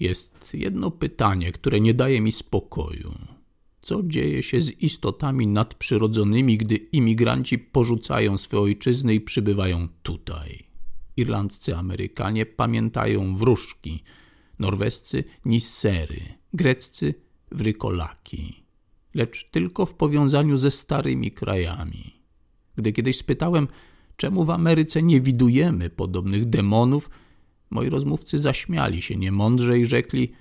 Jest jedno pytanie, które nie daje mi spokoju. Co dzieje się z istotami nadprzyrodzonymi, gdy imigranci porzucają swoje ojczyzny i przybywają tutaj? Irlandcy Amerykanie pamiętają wróżki, norwescy nissery, greccy wrykolaki, lecz tylko w powiązaniu ze starymi krajami. Gdy kiedyś spytałem, czemu w Ameryce nie widujemy podobnych demonów, moi rozmówcy zaśmiali się niemądrze i rzekli: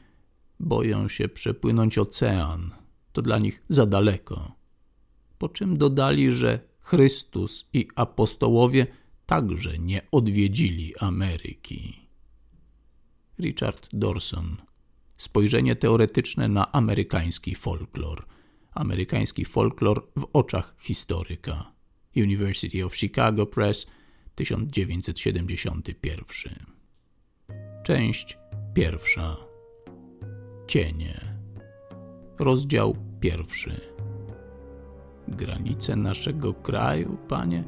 Boją się przepłynąć ocean, to dla nich za daleko. Po czym dodali, że Chrystus i apostołowie także nie odwiedzili Ameryki. Richard Dorson. Spojrzenie teoretyczne na amerykański folklor. Amerykański folklor w oczach historyka. University of Chicago Press 1971. Część pierwsza. Cienie. Rozdział pierwszy. Granice naszego kraju, panie?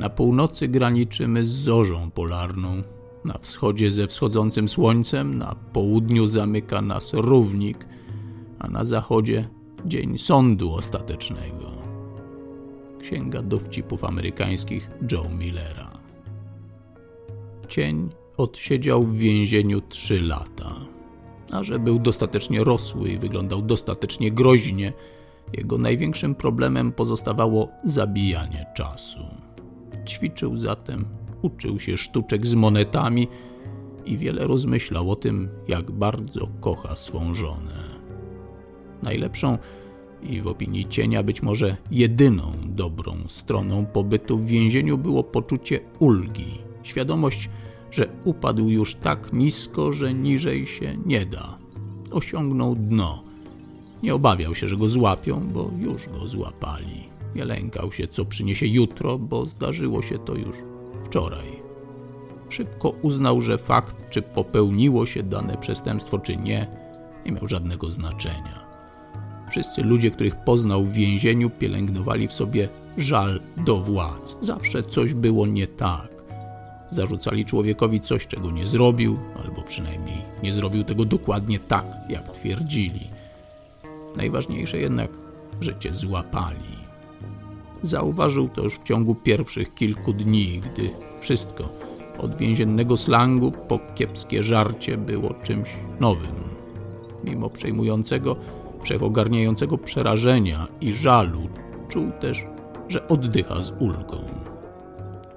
Na północy graniczymy z zorzą polarną, na wschodzie ze wschodzącym słońcem, na południu zamyka nas równik, a na zachodzie dzień sądu ostatecznego. Księga dowcipów amerykańskich Joe Millera. Cień odsiedział w więzieniu trzy lata. A że był dostatecznie rosły i wyglądał dostatecznie groźnie, jego największym problemem pozostawało zabijanie czasu. Ćwiczył zatem, uczył się sztuczek z monetami i wiele rozmyślał o tym, jak bardzo kocha swą żonę. Najlepszą i w opinii cienia być może jedyną dobrą stroną pobytu w więzieniu było poczucie ulgi, świadomość, że upadł już tak nisko, że niżej się nie da. Osiągnął dno. Nie obawiał się, że go złapią, bo już go złapali. Nie lękał się, co przyniesie jutro, bo zdarzyło się to już wczoraj. Szybko uznał, że fakt, czy popełniło się dane przestępstwo, czy nie, nie miał żadnego znaczenia. Wszyscy ludzie, których poznał w więzieniu, pielęgnowali w sobie żal do władz. Zawsze coś było nie tak. Zarzucali człowiekowi coś, czego nie zrobił, albo przynajmniej nie zrobił tego dokładnie tak, jak twierdzili. Najważniejsze jednak, że cię złapali. Zauważył to już w ciągu pierwszych kilku dni, gdy wszystko, od więziennego slangu po kiepskie żarcie, było czymś nowym. Mimo przejmującego, wszechogarniającego przerażenia i żalu, czuł też, że oddycha z ulgą.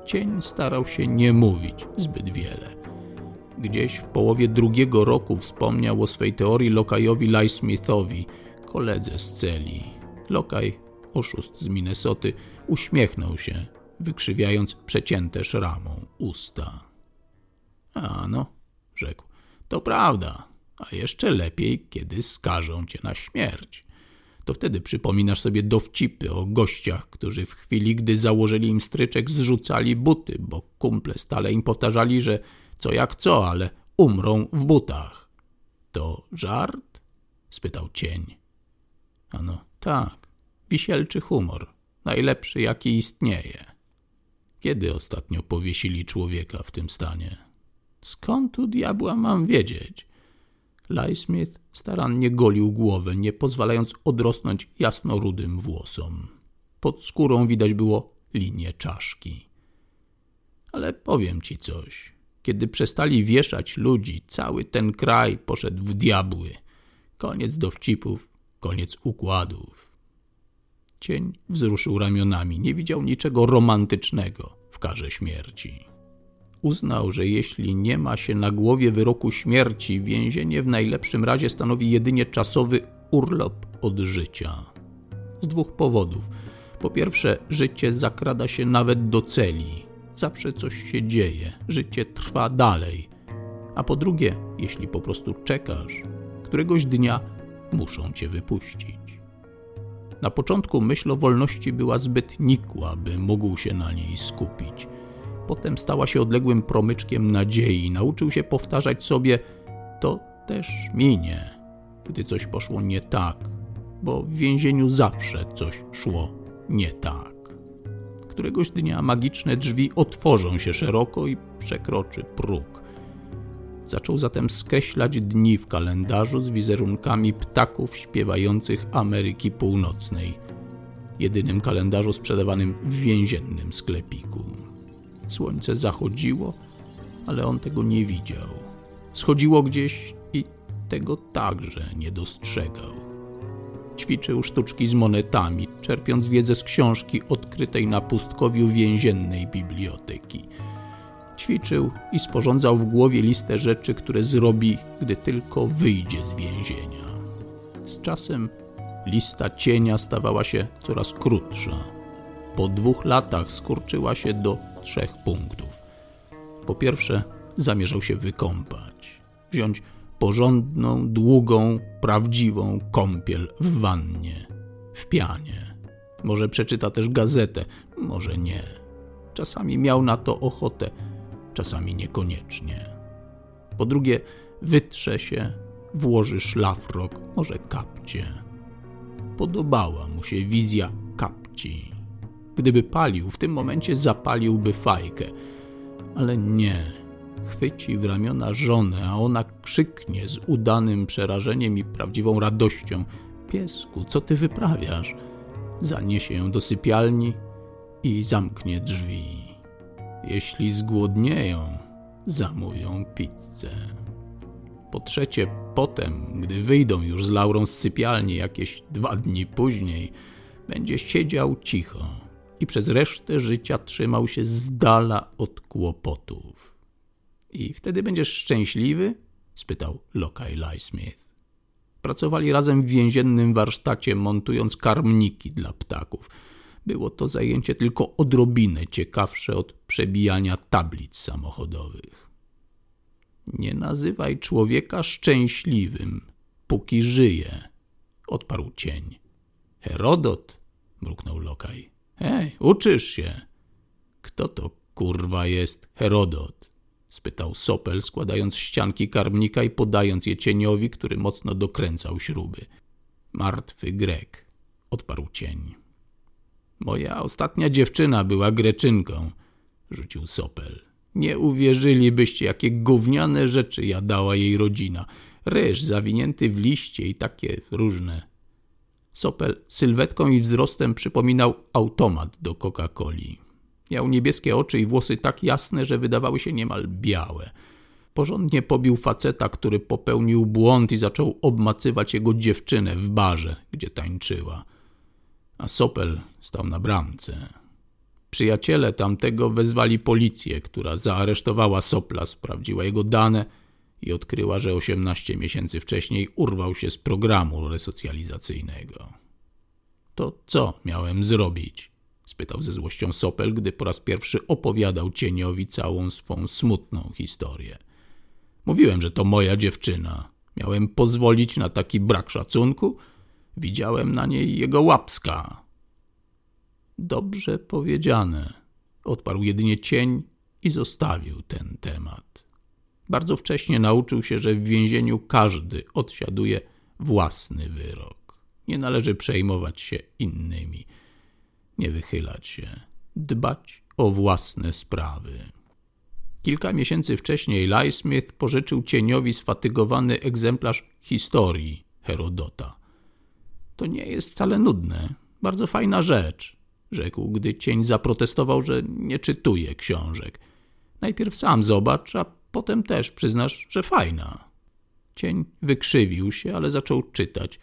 Cień starał się nie mówić zbyt wiele. Gdzieś w połowie drugiego roku wspomniał o swej teorii Lokajowi Lysmithowi, koledze z celi. Lokaj oszust z Minnesoty, uśmiechnął się, wykrzywiając przecięte szramą usta. A no, rzekł, to prawda, a jeszcze lepiej, kiedy skażą cię na śmierć. To wtedy przypominasz sobie dowcipy o gościach, którzy w chwili, gdy założyli im stryczek, zrzucali buty, bo kumple stale im powtarzali, że co jak co, ale umrą w butach. To żart? spytał cień. Ano, tak. Wisielczy humor, najlepszy jaki istnieje. Kiedy ostatnio powiesili człowieka w tym stanie? Skąd tu diabła mam wiedzieć? Lysmith starannie golił głowę, nie pozwalając odrosnąć jasnorudym włosom. Pod skórą widać było linię czaszki. Ale powiem ci coś. Kiedy przestali wieszać ludzi, cały ten kraj poszedł w diabły. Koniec dowcipów, koniec układów. Cień wzruszył ramionami. Nie widział niczego romantycznego w karze śmierci. Uznał, że jeśli nie ma się na głowie wyroku śmierci, więzienie w najlepszym razie stanowi jedynie czasowy urlop od życia. Z dwóch powodów. Po pierwsze, życie zakrada się nawet do celi. Zawsze coś się dzieje, życie trwa dalej. A po drugie, jeśli po prostu czekasz, któregoś dnia muszą cię wypuścić. Na początku myśl o wolności była zbyt nikła, by mógł się na niej skupić. Potem stała się odległym promyczkiem nadziei. Nauczył się powtarzać sobie: To też minie, gdy coś poszło nie tak, bo w więzieniu zawsze coś szło nie tak. Któregoś dnia magiczne drzwi otworzą się szeroko i przekroczy próg. Zaczął zatem skreślać dni w kalendarzu z wizerunkami ptaków śpiewających Ameryki Północnej, jedynym kalendarzu sprzedawanym w więziennym sklepiku. Słońce zachodziło, ale on tego nie widział. Schodziło gdzieś i tego także nie dostrzegał. Ćwiczył sztuczki z monetami, czerpiąc wiedzę z książki odkrytej na pustkowiu więziennej biblioteki. Ćwiczył i sporządzał w głowie listę rzeczy, które zrobi, gdy tylko wyjdzie z więzienia. Z czasem lista cienia stawała się coraz krótsza. Po dwóch latach skurczyła się do trzech punktów. Po pierwsze, zamierzał się wykąpać, wziąć porządną, długą, prawdziwą kąpiel w wannie, w pianie. Może przeczyta też gazetę, może nie. Czasami miał na to ochotę, czasami niekoniecznie. Po drugie, wytrze się, włoży szlafrok, może kapcie. Podobała mu się wizja kapci. Gdyby palił, w tym momencie zapaliłby fajkę. Ale nie. Chwyci w ramiona żonę, a ona krzyknie z udanym przerażeniem i prawdziwą radością: Piesku, co ty wyprawiasz? Zaniesie ją do sypialni i zamknie drzwi. Jeśli zgłodnieją, zamówią pizzę. Po trzecie, potem, gdy wyjdą już z Laurą z sypialni jakieś dwa dni później, będzie siedział cicho i przez resztę życia trzymał się z dala od kłopotów. I wtedy będziesz szczęśliwy? spytał Lokaj Smith. Pracowali razem w więziennym warsztacie, montując karmniki dla ptaków. Było to zajęcie tylko odrobinę ciekawsze od przebijania tablic samochodowych. Nie nazywaj człowieka szczęśliwym, póki żyje, odparł cień. Herodot, mruknął Lokaj. Hej, uczysz się. Kto to kurwa jest Herodot? spytał Sopel, składając ścianki karmnika i podając je cieniowi, który mocno dokręcał śruby. Martwy Grek, odparł cień. Moja ostatnia dziewczyna była Greczynką, rzucił Sopel. Nie uwierzylibyście, jakie gówniane rzeczy jadała jej rodzina. Ryż zawinięty w liście i takie różne. Sopel sylwetką i wzrostem przypominał automat do Coca-Coli. Miał niebieskie oczy i włosy tak jasne, że wydawały się niemal białe. Porządnie pobił faceta, który popełnił błąd i zaczął obmacywać jego dziewczynę w barze, gdzie tańczyła. A Sopel stał na bramce. Przyjaciele tamtego wezwali policję, która zaaresztowała Sopla, sprawdziła jego dane i odkryła, że 18 miesięcy wcześniej urwał się z programu resocjalizacyjnego. To co miałem zrobić? spytał ze złością Sopel, gdy po raz pierwszy opowiadał cieniowi całą swą smutną historię. Mówiłem, że to moja dziewczyna. Miałem pozwolić na taki brak szacunku? Widziałem na niej jego łapska. Dobrze powiedziane, odparł jedynie cień i zostawił ten temat. Bardzo wcześnie nauczył się, że w więzieniu każdy odsiaduje własny wyrok. Nie należy przejmować się innymi, nie wychylać się, dbać o własne sprawy. Kilka miesięcy wcześniej Smith pożyczył cieniowi sfatygowany egzemplarz historii Herodota. To nie jest wcale nudne, bardzo fajna rzecz, rzekł, gdy cień zaprotestował, że nie czytuje książek. Najpierw sam zobacz, a potem też przyznasz, że fajna. Cień wykrzywił się, ale zaczął czytać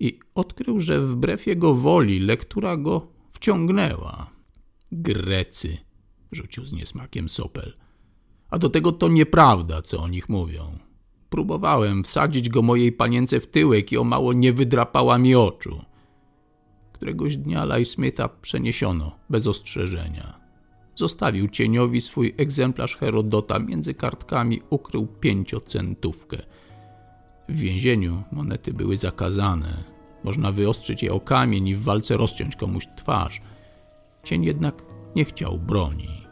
i odkrył, że wbrew jego woli lektura go wciągnęła. Grecy, rzucił z niesmakiem Sopel. A do tego to nieprawda, co o nich mówią. Próbowałem wsadzić go mojej panience w tyłek i o mało nie wydrapała mi oczu. Któregoś dnia Smitha przeniesiono bez ostrzeżenia. Zostawił cieniowi swój egzemplarz Herodota, między kartkami ukrył pięciocentówkę. W więzieniu monety były zakazane. Można wyostrzyć je o kamień i w walce rozciąć komuś twarz. Cień jednak nie chciał broni.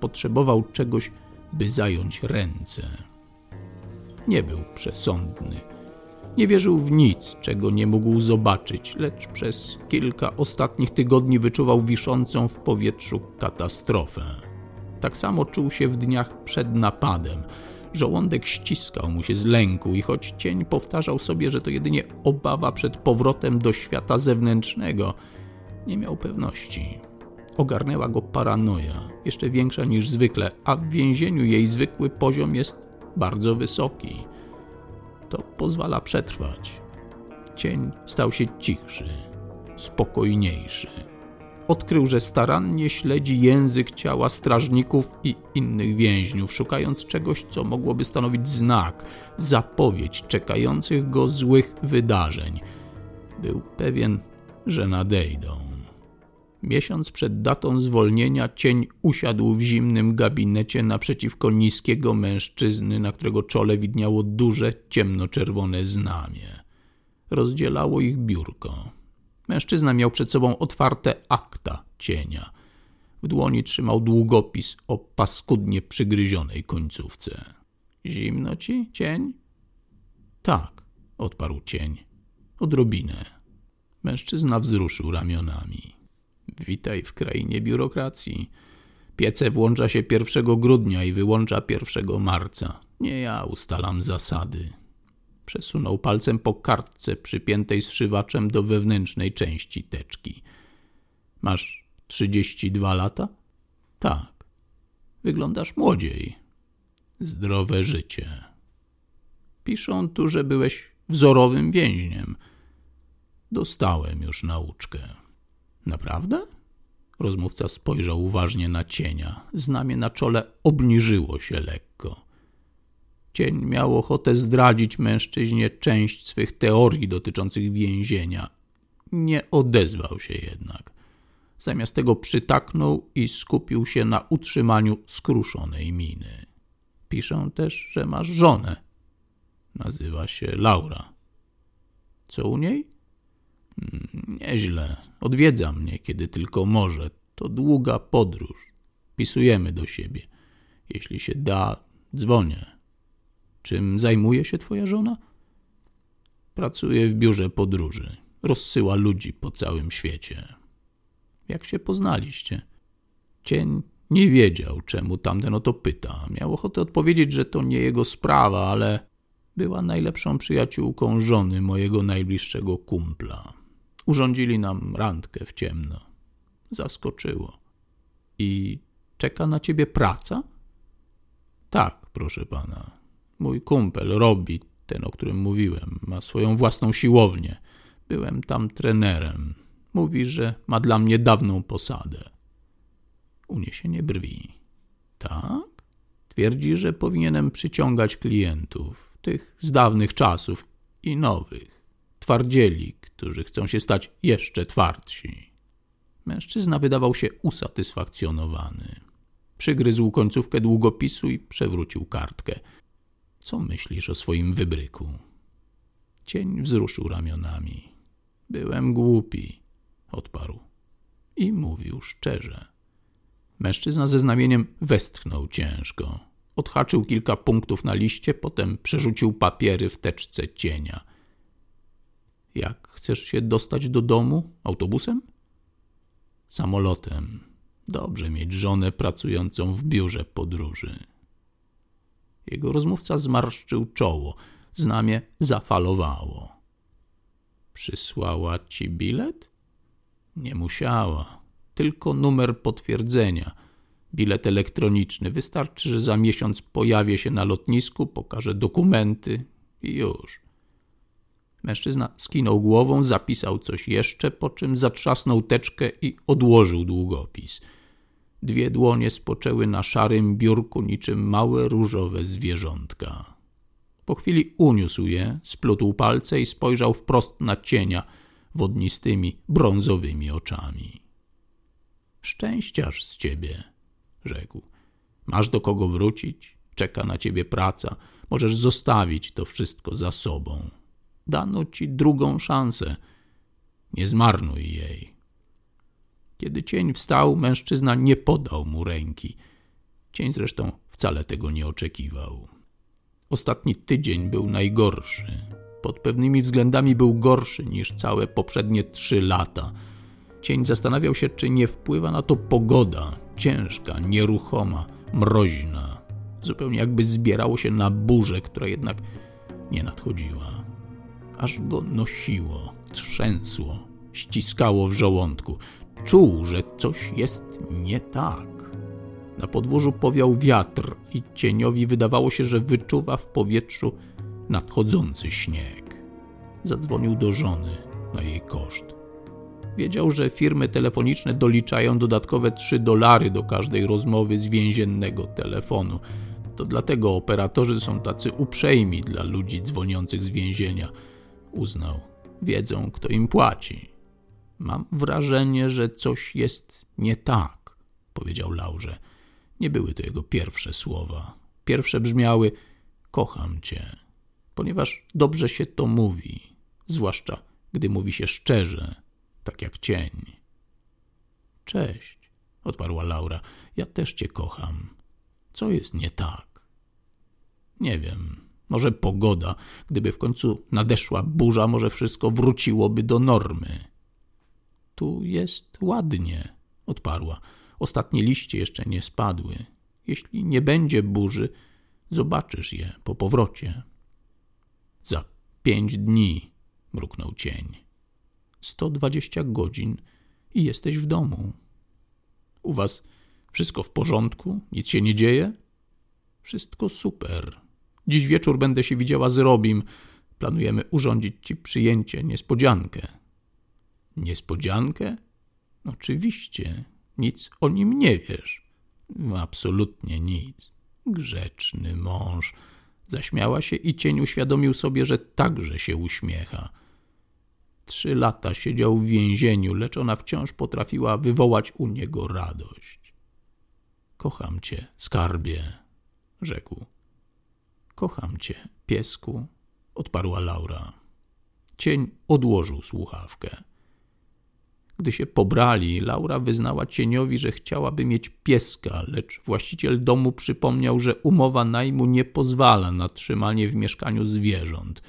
Potrzebował czegoś, by zająć ręce. Nie był przesądny nie wierzył w nic, czego nie mógł zobaczyć, lecz przez kilka ostatnich tygodni wyczuwał wiszącą w powietrzu katastrofę. Tak samo czuł się w dniach przed napadem. Żołądek ściskał mu się z lęku i choć cień powtarzał sobie, że to jedynie obawa przed powrotem do świata zewnętrznego, nie miał pewności. Ogarnęła go paranoja, jeszcze większa niż zwykle, a w więzieniu jej zwykły poziom jest bardzo wysoki. To pozwala przetrwać. Cień stał się cichszy, spokojniejszy. Odkrył, że starannie śledzi język ciała strażników i innych więźniów, szukając czegoś, co mogłoby stanowić znak, zapowiedź czekających go złych wydarzeń. Był pewien, że nadejdą. Miesiąc przed datą zwolnienia cień usiadł w zimnym gabinecie naprzeciwko niskiego mężczyzny, na którego czole widniało duże, ciemnoczerwone znamie. Rozdzielało ich biurko. Mężczyzna miał przed sobą otwarte akta cienia. W dłoni trzymał długopis o paskudnie przygryzionej końcówce. Zimno ci, cień? Tak, odparł cień. Odrobinę. Mężczyzna wzruszył ramionami. Witaj w krainie biurokracji. Piece włącza się 1 grudnia i wyłącza 1 marca. Nie ja ustalam zasady. Przesunął palcem po kartce przypiętej zszywaczem do wewnętrznej części teczki. Masz 32 lata? Tak. Wyglądasz młodziej. Zdrowe życie. Piszą tu, że byłeś wzorowym więźniem. Dostałem już nauczkę. Naprawdę? Rozmówca spojrzał uważnie na cienia. Znamie na czole obniżyło się lekko. Cień miał ochotę zdradzić mężczyźnie część swych teorii dotyczących więzienia. Nie odezwał się jednak. Zamiast tego przytaknął i skupił się na utrzymaniu skruszonej miny. Piszę też, że masz żonę. Nazywa się Laura. Co u niej? Nieźle. Odwiedza mnie, kiedy tylko może. To długa podróż. Pisujemy do siebie. Jeśli się da, dzwonię. Czym zajmuje się twoja żona? Pracuje w biurze podróży. Rozsyła ludzi po całym świecie. Jak się poznaliście? Cień nie wiedział, czemu tamten o to pyta. Miał ochotę odpowiedzieć, że to nie jego sprawa, ale była najlepszą przyjaciółką żony mojego najbliższego kumpla. Urządzili nam randkę w ciemno. Zaskoczyło. I czeka na ciebie praca? Tak, proszę pana. Mój kumpel Robi, ten o którym mówiłem, ma swoją własną siłownię. Byłem tam trenerem. Mówi, że ma dla mnie dawną posadę. Uniesienie brwi. Tak? Twierdzi, że powinienem przyciągać klientów, tych z dawnych czasów i nowych, twardzieli, którzy chcą się stać jeszcze twardsi. Mężczyzna wydawał się usatysfakcjonowany. Przygryzł końcówkę długopisu i przewrócił kartkę. Co myślisz o swoim wybryku? Cień wzruszył ramionami. Byłem głupi, odparł. I mówił szczerze. Mężczyzna ze znamieniem westchnął ciężko. Odhaczył kilka punktów na liście, potem przerzucił papiery w teczce cienia. Jak chcesz się dostać do domu? Autobusem? Samolotem. Dobrze mieć żonę pracującą w biurze podróży. Jego rozmówca zmarszczył czoło. Znamie zafalowało. Przysłała ci bilet? Nie musiała. Tylko numer potwierdzenia. Bilet elektroniczny. Wystarczy, że za miesiąc pojawię się na lotnisku, pokażę dokumenty i już. Mężczyzna skinął głową, zapisał coś jeszcze, po czym zatrzasnął teczkę i odłożył długopis – Dwie dłonie spoczęły na szarym biurku niczym małe różowe zwierzątka. Po chwili uniósł je, splótł palce i spojrzał wprost na cienia wodnistymi, brązowymi oczami. Szczęściarz z ciebie, rzekł. Masz do kogo wrócić, czeka na ciebie praca, możesz zostawić to wszystko za sobą. Dano ci drugą szansę. Nie zmarnuj jej. Kiedy cień wstał, mężczyzna nie podał mu ręki. Cień zresztą wcale tego nie oczekiwał. Ostatni tydzień był najgorszy. Pod pewnymi względami był gorszy niż całe poprzednie trzy lata. Cień zastanawiał się, czy nie wpływa na to pogoda, ciężka, nieruchoma, mroźna. zupełnie jakby zbierało się na burzę, która jednak nie nadchodziła. Aż go nosiło, trzęsło, ściskało w żołądku. Czuł, że coś jest nie tak. Na podwórzu powiał wiatr i cieniowi wydawało się, że wyczuwa w powietrzu nadchodzący śnieg. Zadzwonił do żony na jej koszt. Wiedział, że firmy telefoniczne doliczają dodatkowe 3 dolary do każdej rozmowy z więziennego telefonu. To dlatego operatorzy są tacy uprzejmi dla ludzi dzwoniących z więzienia. Uznał, wiedzą, kto im płaci. Mam wrażenie, że coś jest nie tak, powiedział Laurze. Nie były to jego pierwsze słowa. Pierwsze brzmiały: Kocham cię, ponieważ dobrze się to mówi, zwłaszcza gdy mówi się szczerze, tak jak cień. Cześć, odparła Laura. Ja też cię kocham. Co jest nie tak? Nie wiem. Może pogoda. Gdyby w końcu nadeszła burza, może wszystko wróciłoby do normy. Tu jest ładnie, odparła. Ostatnie liście jeszcze nie spadły. Jeśli nie będzie burzy, zobaczysz je po powrocie. Za pięć dni, mruknął cień. Sto dwadzieścia godzin i jesteś w domu. U was wszystko w porządku? Nic się nie dzieje? Wszystko super. Dziś wieczór będę się widziała z Robim. Planujemy urządzić ci przyjęcie, niespodziankę. Niespodziankę? Oczywiście. Nic o nim nie wiesz. Absolutnie nic. Grzeczny mąż. Zaśmiała się i cień uświadomił sobie, że także się uśmiecha. Trzy lata siedział w więzieniu, lecz ona wciąż potrafiła wywołać u niego radość. Kocham cię, skarbie, rzekł. Kocham cię, piesku, odparła Laura. Cień odłożył słuchawkę. Gdy się pobrali, Laura wyznała cieniowi, że chciałaby mieć pieska, lecz właściciel domu przypomniał, że umowa najmu nie pozwala na trzymanie w mieszkaniu zwierząt.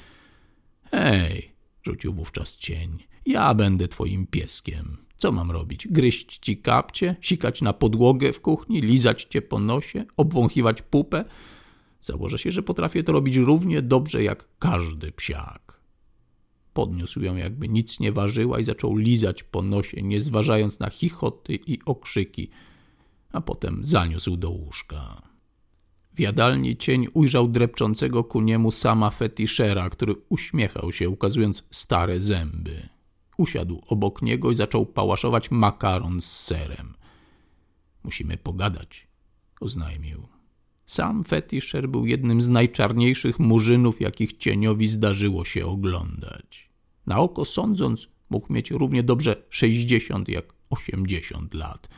Hej, rzucił wówczas cień, ja będę twoim pieskiem. Co mam robić? Gryźć ci kapcie, sikać na podłogę w kuchni, lizać cię po nosie, obwąchiwać pupę? Założę się, że potrafię to robić równie dobrze jak każdy psiak. Podniósł ją, jakby nic nie ważyła i zaczął lizać po nosie, nie zważając na chichoty i okrzyki, a potem zaniósł do łóżka. W jadalni cień ujrzał drepczącego ku niemu sama fetiszera, który uśmiechał się, ukazując stare zęby. Usiadł obok niego i zaczął pałaszować makaron z serem. Musimy pogadać, oznajmił. Sam fetiszer był jednym z najczarniejszych murzynów, jakich cieniowi zdarzyło się oglądać. Na oko sądząc, mógł mieć równie dobrze 60 jak 80 lat.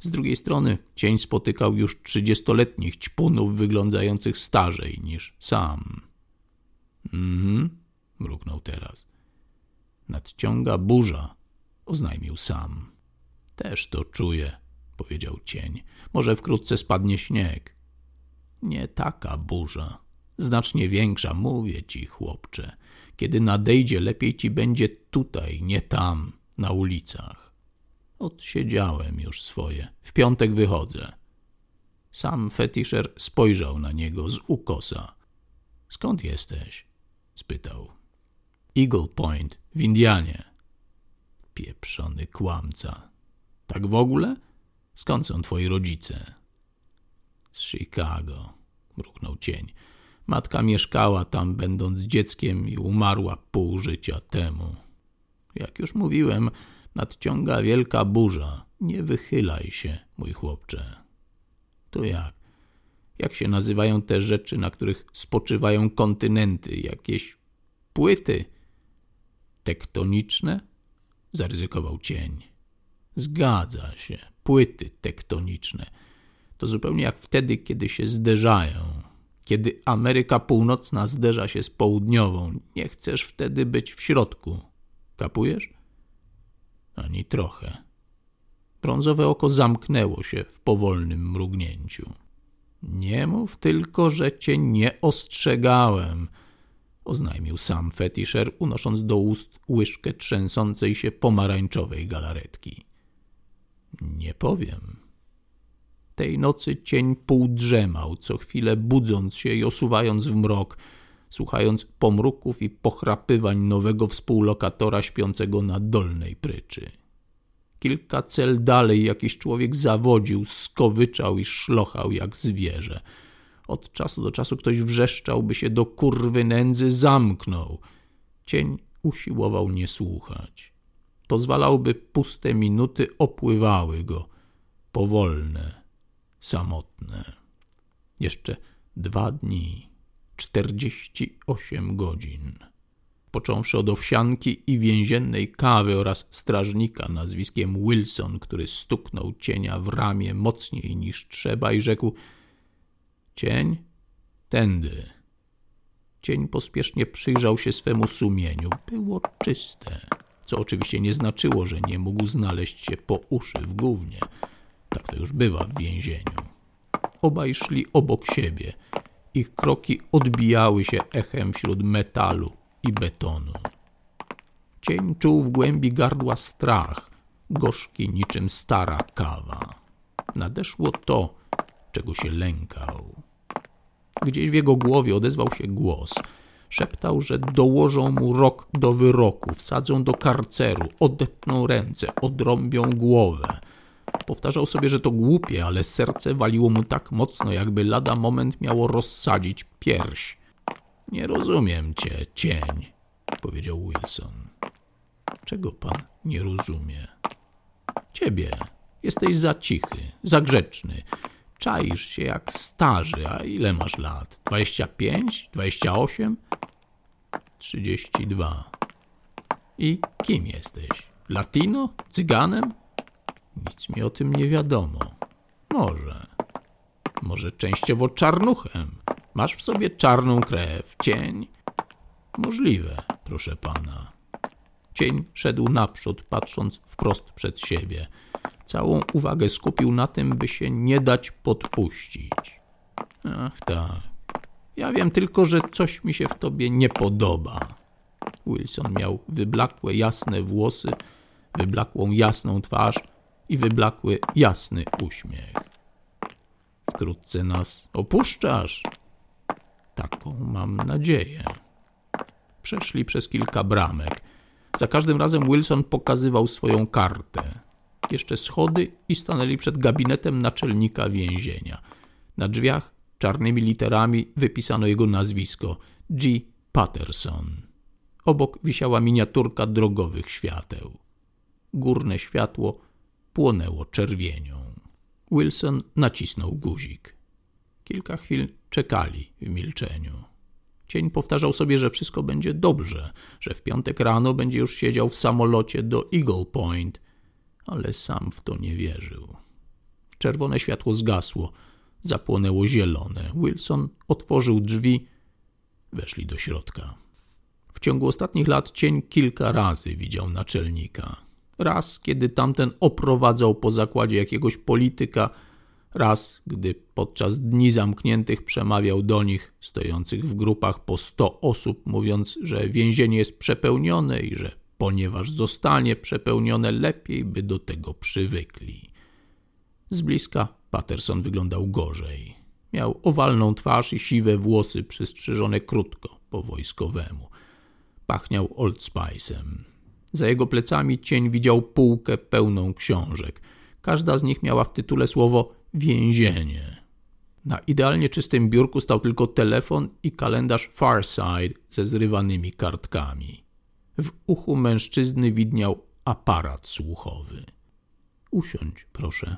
Z drugiej strony cień spotykał już trzydziestoletnich ćpunów wyglądających starzej niż sam. Mhm, mruknął teraz. Nadciąga burza, oznajmił sam. Też to czuję, powiedział cień. Może wkrótce spadnie śnieg. Nie taka burza. Znacznie większa, mówię ci, chłopcze. Kiedy nadejdzie, lepiej ci będzie tutaj, nie tam, na ulicach. Odsiedziałem już swoje. W piątek wychodzę. Sam fetiszer spojrzał na niego z ukosa. Skąd jesteś? spytał. Eagle Point, w Indianie. Pieprzony kłamca. Tak w ogóle? Skąd są twoi rodzice? Z Chicago, mruknął cień. Matka mieszkała tam, będąc dzieckiem, i umarła pół życia temu. Jak już mówiłem, nadciąga wielka burza. Nie wychylaj się, mój chłopcze. To jak? Jak się nazywają te rzeczy, na których spoczywają kontynenty? Jakieś płyty tektoniczne? Zaryzykował cień. Zgadza się, płyty tektoniczne. To zupełnie jak wtedy, kiedy się zderzają kiedy Ameryka Północna zderza się z południową. Nie chcesz wtedy być w środku. Kapujesz? Ani trochę. Brązowe oko zamknęło się w powolnym mrugnięciu. Nie mów tylko, że cię nie ostrzegałem, oznajmił sam fetiszer, unosząc do ust łyżkę trzęsącej się pomarańczowej galaretki. Nie powiem. Tej nocy cień półdrzemał, co chwilę budząc się i osuwając w mrok, słuchając pomruków i pochrapywań nowego współlokatora śpiącego na dolnej pryczy. Kilka cel dalej jakiś człowiek zawodził, skowyczał i szlochał jak zwierzę. Od czasu do czasu ktoś wrzeszczał, by się do kurwy nędzy zamknął. Cień usiłował nie słuchać. Pozwalałby puste minuty opływały go, powolne, samotne. Jeszcze dwa dni, czterdzieści osiem godzin. Począwszy od owsianki i więziennej kawy oraz strażnika nazwiskiem Wilson, który stuknął cienia w ramię mocniej niż trzeba i rzekł: Cień, tędy. Cień pospiesznie przyjrzał się swemu sumieniu. Było czyste, co oczywiście nie znaczyło, że nie mógł znaleźć się po uszy w gównie. Tak to już bywa w więzieniu. Obaj szli obok siebie. Ich kroki odbijały się echem wśród metalu i betonu. Cień czuł w głębi gardła strach, gorzki niczym stara kawa. Nadeszło to, czego się lękał. Gdzieś w jego głowie odezwał się głos. Szeptał, że dołożą mu rok do wyroku, wsadzą do karceru, odetną ręce, odrąbią głowę. Powtarzał sobie, że to głupie, ale serce waliło mu tak mocno, jakby lada moment miało rozsadzić pierś. Nie rozumiem cię, cień, powiedział Wilson. Czego pan nie rozumie? Ciebie. Jesteś za cichy, za grzeczny. Czaisz się jak starzy, a ile masz lat? Dwadzieścia pięć? Dwadzieścia osiem? Trzydzieści dwa. I kim jesteś? Latino? Cyganem? Nic mi o tym nie wiadomo. Może. Może częściowo czarnuchem. Masz w sobie czarną krew, cień? Możliwe, proszę pana. Cień szedł naprzód, patrząc wprost przed siebie. Całą uwagę skupił na tym, by się nie dać podpuścić. Ach tak. Ja wiem tylko, że coś mi się w tobie nie podoba. Wilson miał wyblakłe, jasne włosy, wyblakłą, jasną twarz i wyblakły, jasny uśmiech. Wkrótce nas opuszczasz. Taką mam nadzieję. Przeszli przez kilka bramek. Za każdym razem Wilson pokazywał swoją kartę. Jeszcze schody i stanęli przed gabinetem naczelnika więzienia. Na drzwiach czarnymi literami wypisano jego nazwisko G. Patterson. Obok wisiała miniaturka drogowych świateł. Górne światło płonęło czerwienią. Wilson nacisnął guzik. Kilka chwil czekali w milczeniu. Cień powtarzał sobie, że wszystko będzie dobrze, że w piątek rano będzie już siedział w samolocie do Eagle Point, ale sam w to nie wierzył. Czerwone światło zgasło, zapłonęło zielone. Wilson otworzył drzwi, weszli do środka. W ciągu ostatnich lat cień kilka razy widział naczelnika. Raz, kiedy tamten oprowadzał po zakładzie jakiegoś polityka, raz, gdy podczas dni zamkniętych przemawiał do nich, stojących w grupach po sto osób, mówiąc, że więzienie jest przepełnione i że ponieważ zostanie przepełnione, lepiej by do tego przywykli. Z bliska Patterson wyglądał gorzej. Miał owalną twarz i siwe włosy przystrzyżone krótko, po wojskowemu. Pachniał Old Spice'em. Za jego plecami cień widział półkę pełną książek. Każda z nich miała w tytule słowo więzienie. Na idealnie czystym biurku stał tylko telefon i kalendarz Farside ze zrywanymi kartkami. W uchu mężczyzny widniał aparat słuchowy. Usiądź, proszę.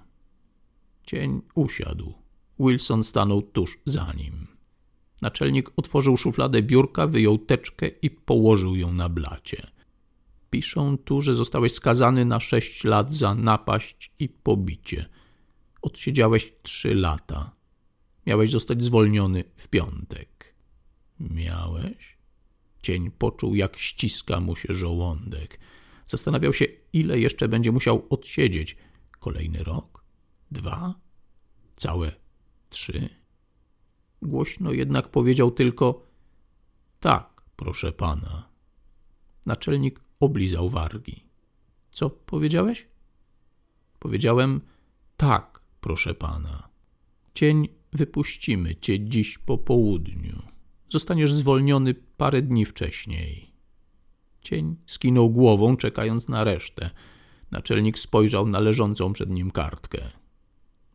Cień usiadł. Wilson stanął tuż za nim. Naczelnik otworzył szufladę biurka, wyjął teczkę i położył ją na blacie. Piszą tu, że zostałeś skazany na sześć lat za napaść i pobicie. Odsiedziałeś trzy lata. Miałeś zostać zwolniony w piątek. Miałeś? Cień poczuł, jak ściska mu się żołądek. Zastanawiał się, ile jeszcze będzie musiał odsiedzieć. Kolejny rok? Dwa? Całe trzy? Głośno jednak powiedział tylko: Tak, proszę pana. Naczelnik oblizał wargi. Co powiedziałeś? Powiedziałem: Tak, proszę pana. Cień, wypuścimy cię dziś po południu. Zostaniesz zwolniony parę dni wcześniej. Cień skinął głową, czekając na resztę. Naczelnik spojrzał na leżącą przed nim kartkę.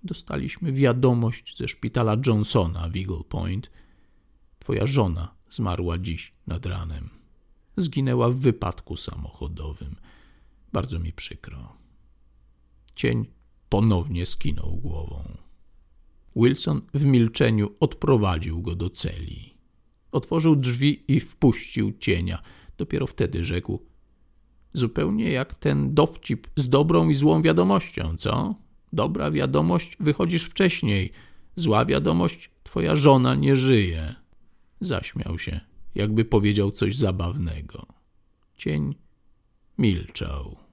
Dostaliśmy wiadomość ze szpitala Johnsona w Eagle Point. Twoja żona zmarła dziś nad ranem. Zginęła w wypadku samochodowym. Bardzo mi przykro. Cień ponownie skinął głową. Wilson w milczeniu odprowadził go do celi. Otworzył drzwi i wpuścił cienia. Dopiero wtedy rzekł: Zupełnie jak ten dowcip z dobrą i złą wiadomością, co? Dobra wiadomość, wychodzisz wcześniej. Zła wiadomość, twoja żona nie żyje. Zaśmiał się, jakby powiedział coś zabawnego. Cień milczał.